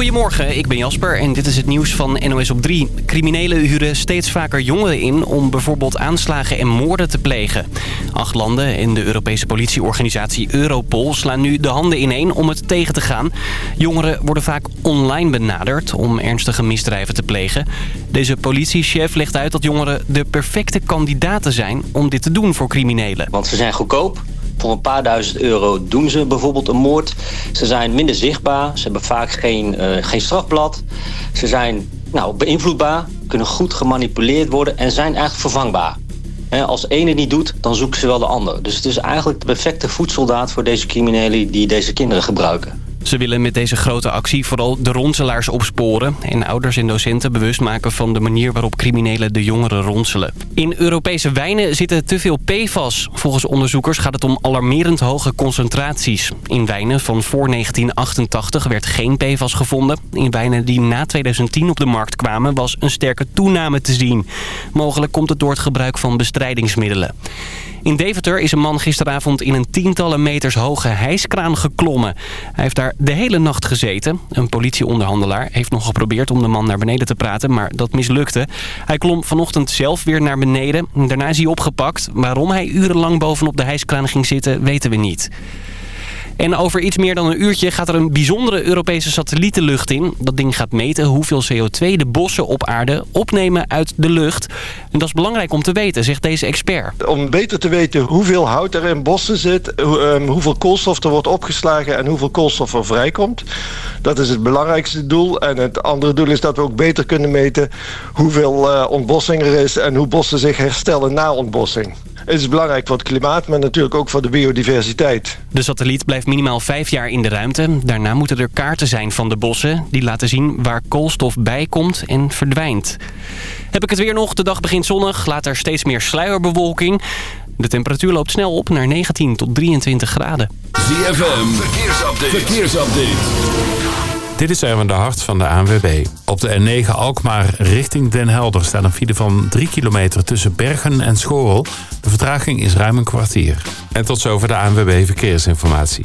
Goedemorgen, ik ben Jasper en dit is het nieuws van NOS op 3. Criminelen huren steeds vaker jongeren in om bijvoorbeeld aanslagen en moorden te plegen. Acht landen en de Europese politieorganisatie Europol slaan nu de handen ineen om het tegen te gaan. Jongeren worden vaak online benaderd om ernstige misdrijven te plegen. Deze politiechef legt uit dat jongeren de perfecte kandidaten zijn om dit te doen voor criminelen. Want ze zijn goedkoop. Voor een paar duizend euro doen ze bijvoorbeeld een moord. Ze zijn minder zichtbaar. Ze hebben vaak geen, uh, geen strafblad. Ze zijn nou, beïnvloedbaar, kunnen goed gemanipuleerd worden en zijn eigenlijk vervangbaar. als de ene niet doet, dan zoeken ze wel de ander. Dus het is eigenlijk de perfecte voedsoldaat voor deze criminelen die deze kinderen gebruiken. Ze willen met deze grote actie vooral de ronselaars opsporen... en ouders en docenten bewust maken van de manier waarop criminelen de jongeren ronselen. In Europese wijnen zitten te veel PFAS. Volgens onderzoekers gaat het om alarmerend hoge concentraties. In wijnen van voor 1988 werd geen PFAS gevonden. In wijnen die na 2010 op de markt kwamen was een sterke toename te zien. Mogelijk komt het door het gebruik van bestrijdingsmiddelen. In Deventer is een man gisteravond in een tientallen meters hoge hijskraan geklommen. Hij heeft daar de hele nacht gezeten. Een politieonderhandelaar heeft nog geprobeerd om de man naar beneden te praten, maar dat mislukte. Hij klom vanochtend zelf weer naar beneden. Daarna is hij opgepakt. Waarom hij urenlang bovenop de hijskraan ging zitten, weten we niet. En over iets meer dan een uurtje gaat er een bijzondere Europese satelliet de lucht in. Dat ding gaat meten hoeveel CO2 de bossen op aarde opnemen uit de lucht. En dat is belangrijk om te weten, zegt deze expert. Om beter te weten hoeveel hout er in bossen zit, ehm, hoeveel koolstof er wordt opgeslagen en hoeveel koolstof er vrijkomt. Dat is het belangrijkste doel. En het andere doel is dat we ook beter kunnen meten hoeveel uh, ontbossing er is en hoe bossen zich herstellen na ontbossing. Het is belangrijk voor het klimaat, maar natuurlijk ook voor de biodiversiteit. De satelliet blijft minimaal vijf jaar in de ruimte. Daarna moeten er kaarten zijn van de bossen. Die laten zien waar koolstof bij komt en verdwijnt. Heb ik het weer nog? De dag begint zonnig. Later steeds meer sluierbewolking. De temperatuur loopt snel op naar 19 tot 23 graden. ZFM, verkeersupdate. verkeersupdate. Dit is Erwin de Hart van de ANWB. Op de N9 Alkmaar richting Den Helder staat een file van 3 kilometer tussen Bergen en Schorel. De vertraging is ruim een kwartier. En tot zover de ANWB Verkeersinformatie.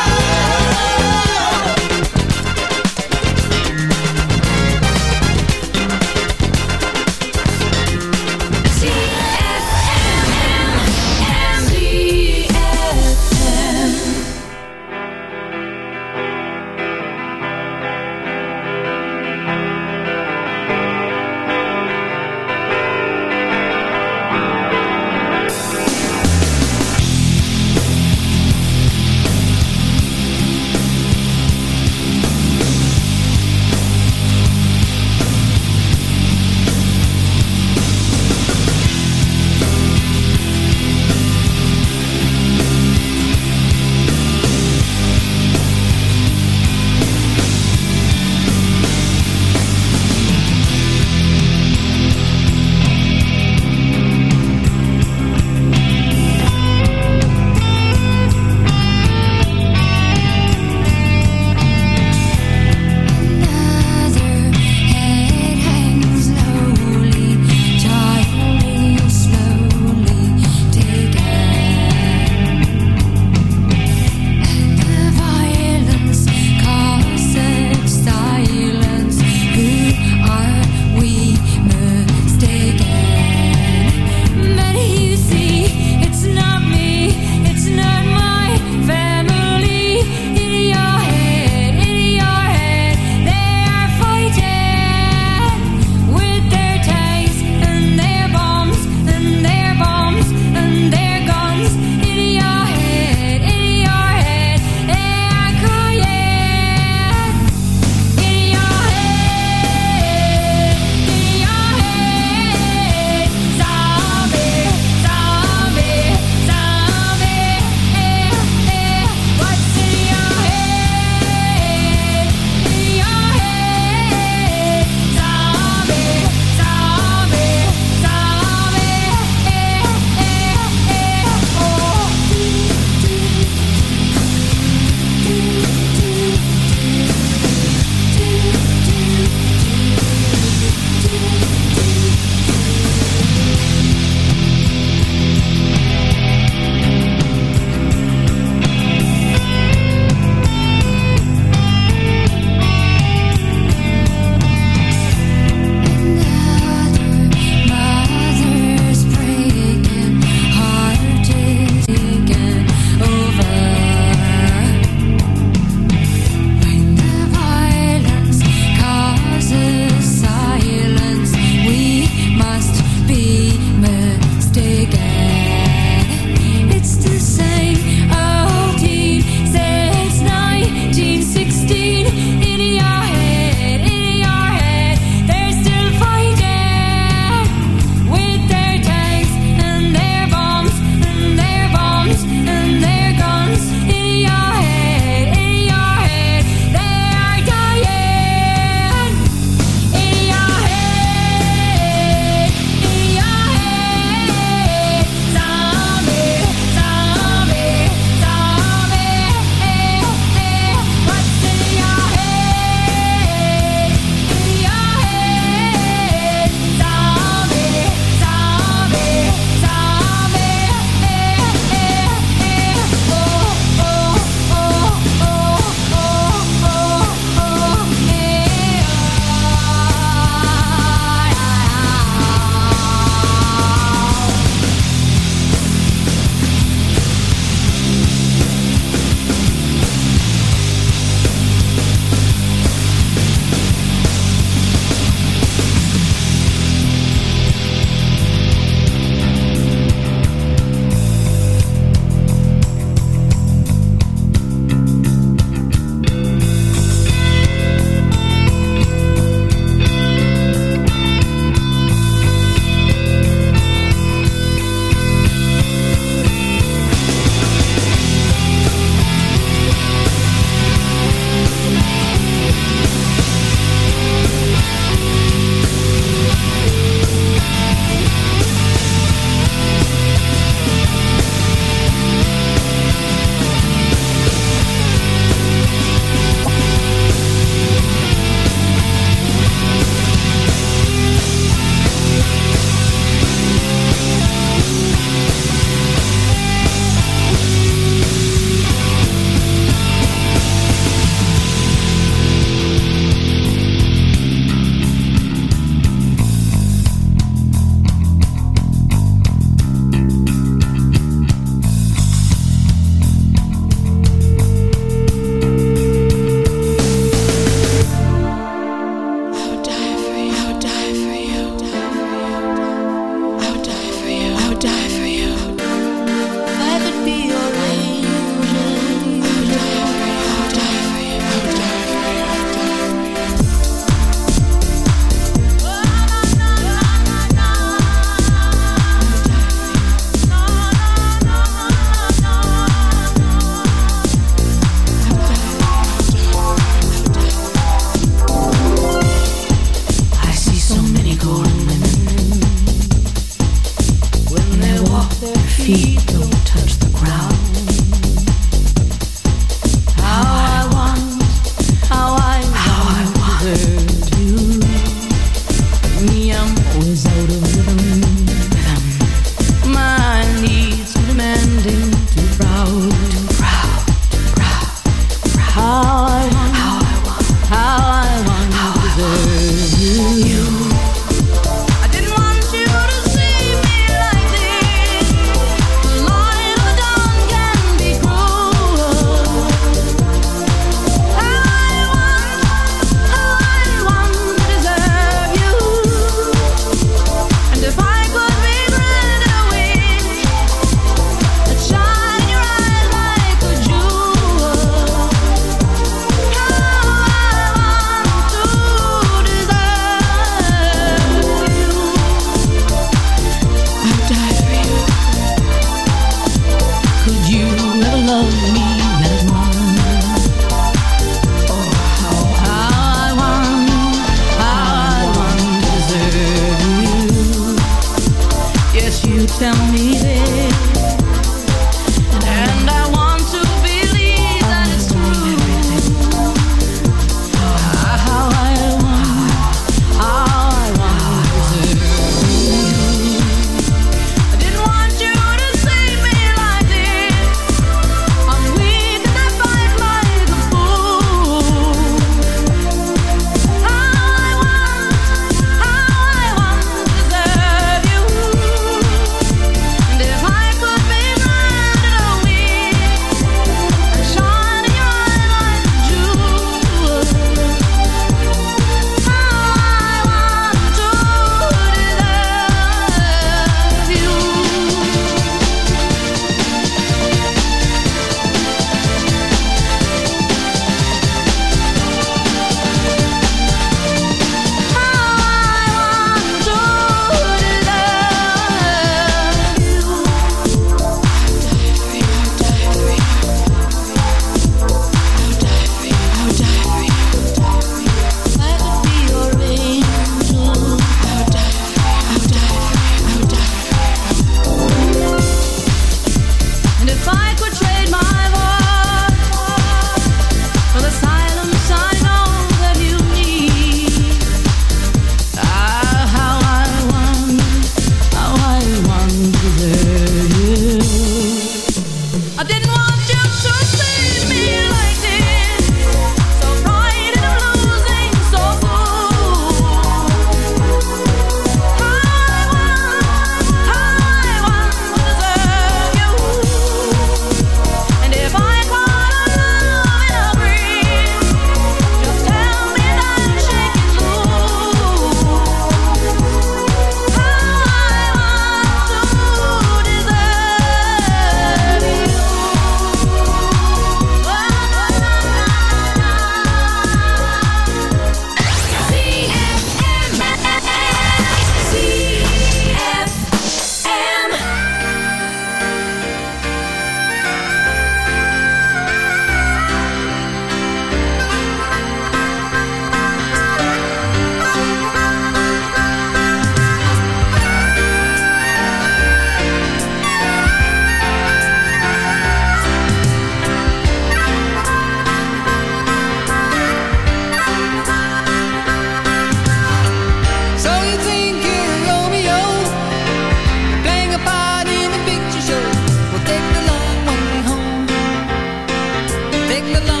Make the long.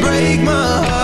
break my heart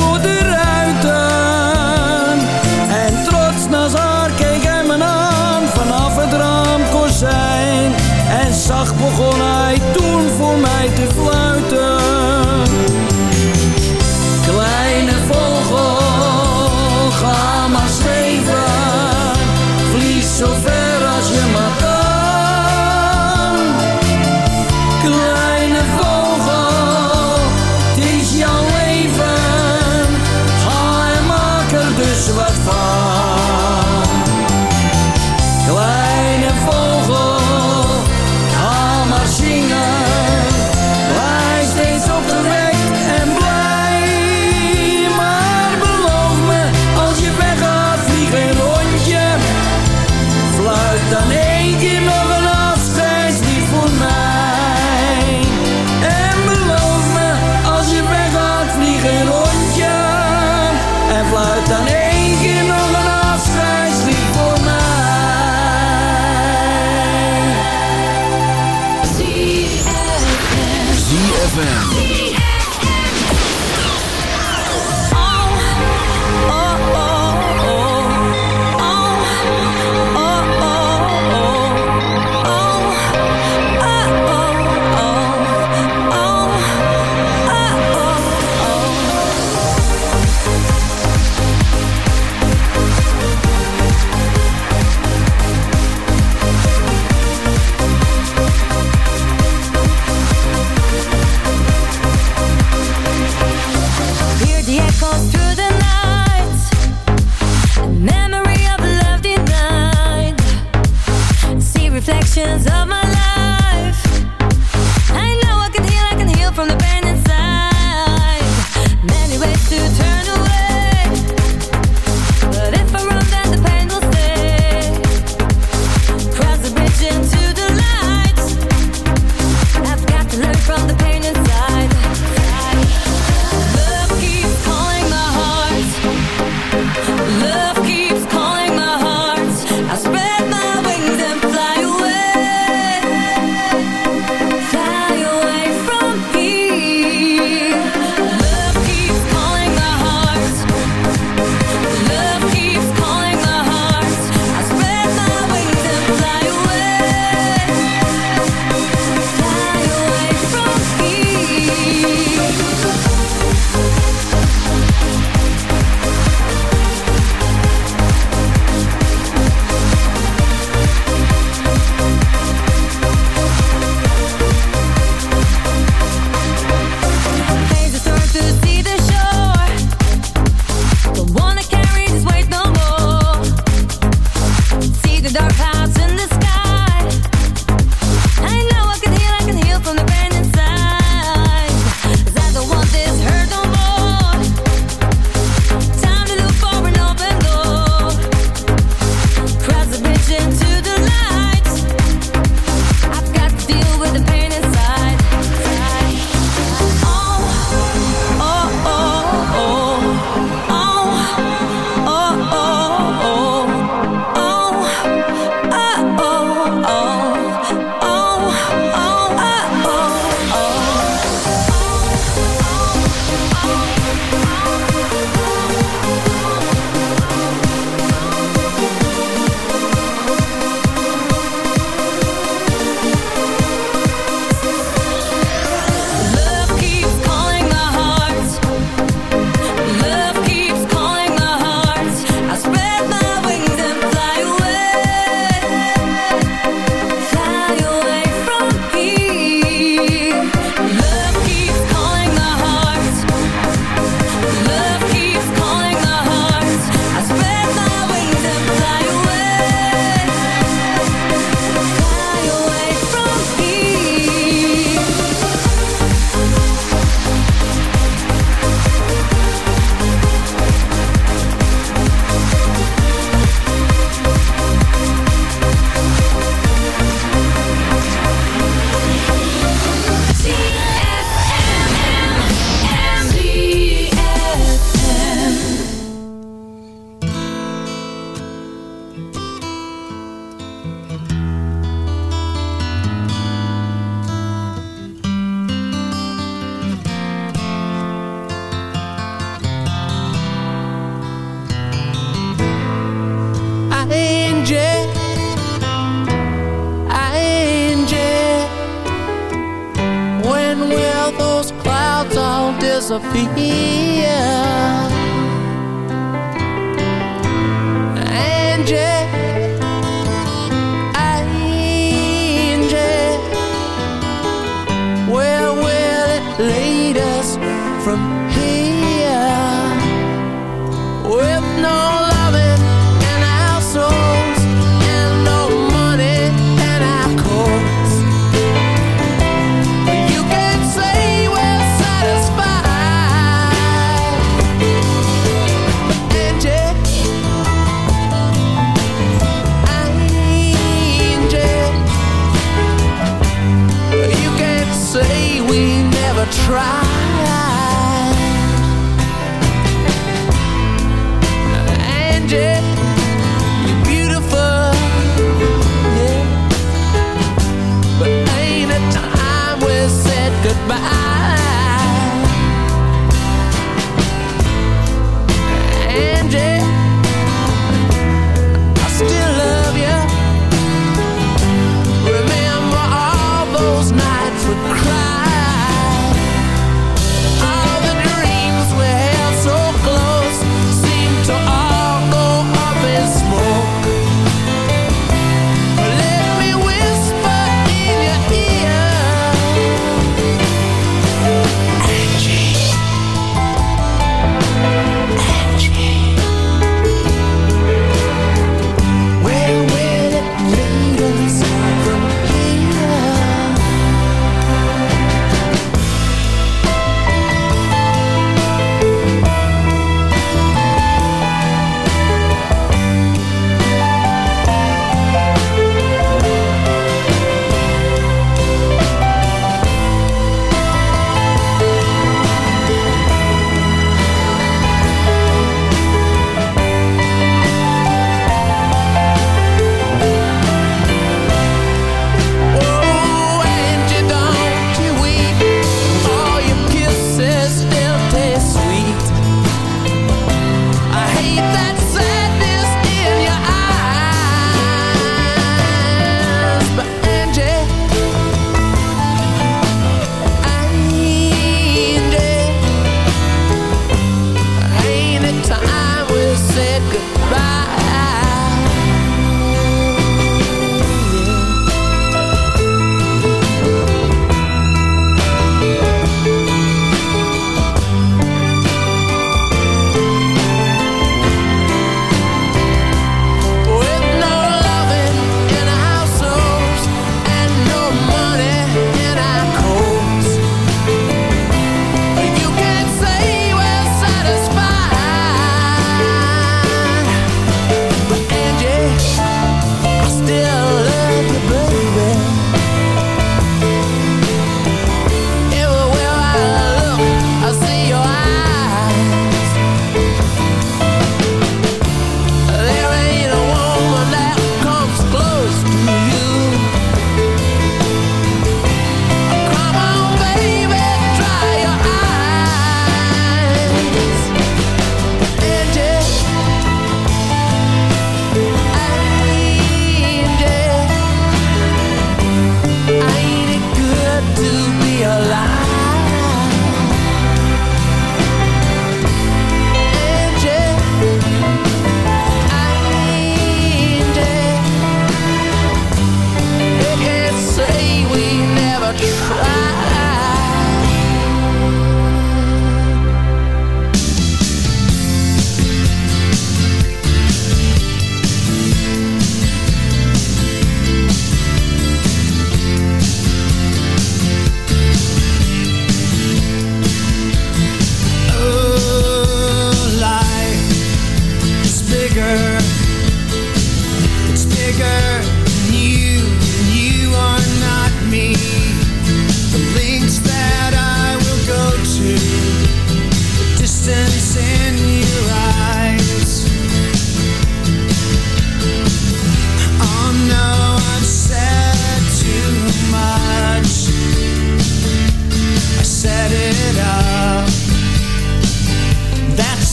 seasons of my life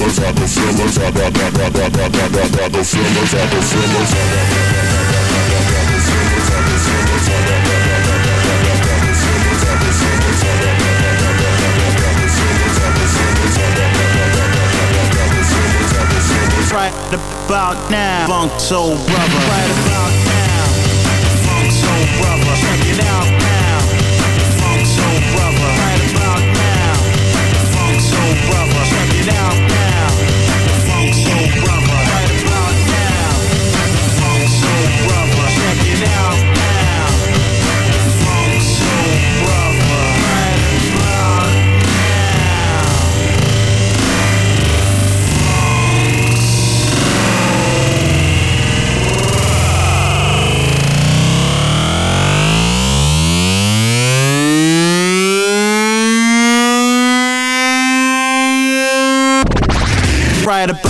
fillers, are the fillers, are the the fillers, are the fillers, are the Right about now, funk soul brother. Right about now, funk soul brother. Check it out now. light up